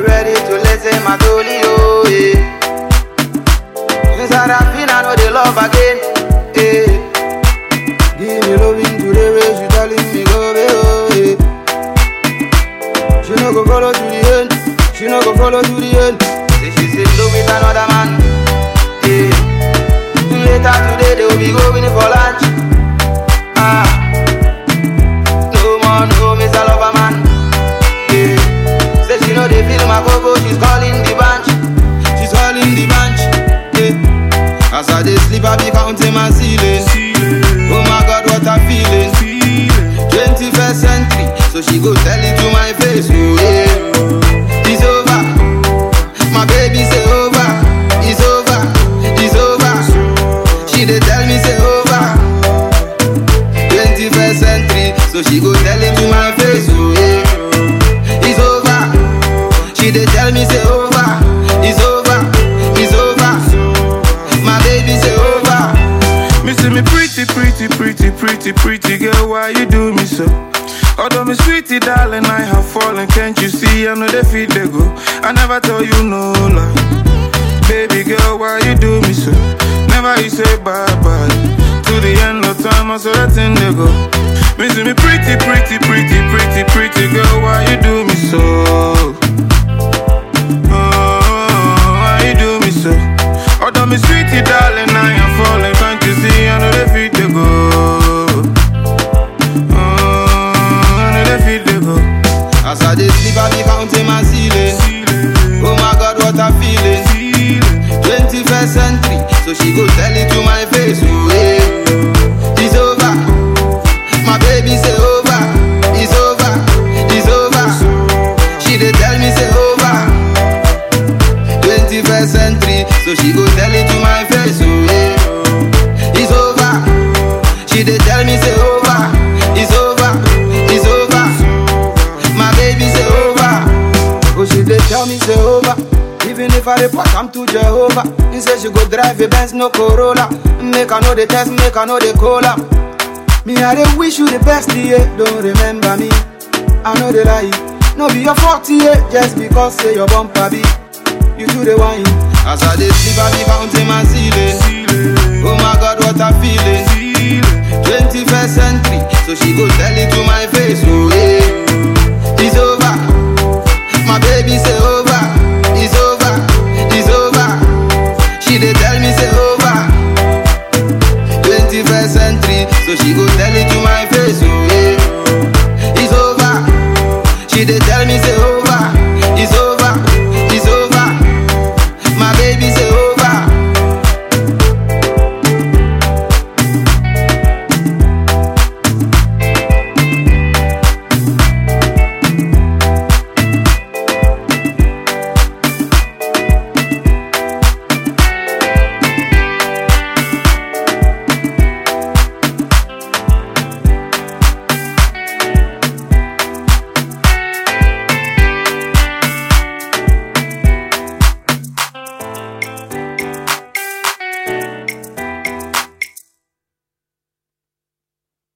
my dolly, oh, yeah. Since I in, I know they love again, yeah. Give me loving today, where she telling me go, baby, oh, yeah. She no go follow to the end, she no go follow to the end. Say she's in love with another man, I my ceiling. Oh my God, what I'm feeling. 21st century, so she go tell it to my face. Oh yeah, it's over. My baby say over. It's over. It's over. She dey tell me say over. 21st century, so she go tell it to my face. Oh yeah, it's over. She dey tell me say over, pretty, pretty, pretty, girl, why you do me so? Although me sweetie darling, I have fallen, can't you see? I know they feel they go. I never tell you no lie. Baby girl, why you do me so? Never you say bye bye. To the end of time, I saw that thing they go. See me pretty, pretty, pretty, pretty, pretty girl, why you do me so she go tell it to my face. Oh yeah, it's over. My baby say over, it's over, it's over. She dey tell me say over. 21st century, so she go tell it to my face. Oh yeah, it's over. She dey tell me say I report, I'm to Jehovah. He say she go drive a Benz, no Corolla. Make I know the test, make I know the cola. Me, I dey wish you the best, yeah. Don't remember me. I know the lie. No be your fault, yeah. Just because say your bumper be. You do the wine. As I dey sleep, I be counting my ceiling. Oh my God, what I'm feeling. 21st century, so she go tell it to my face. Oh my face.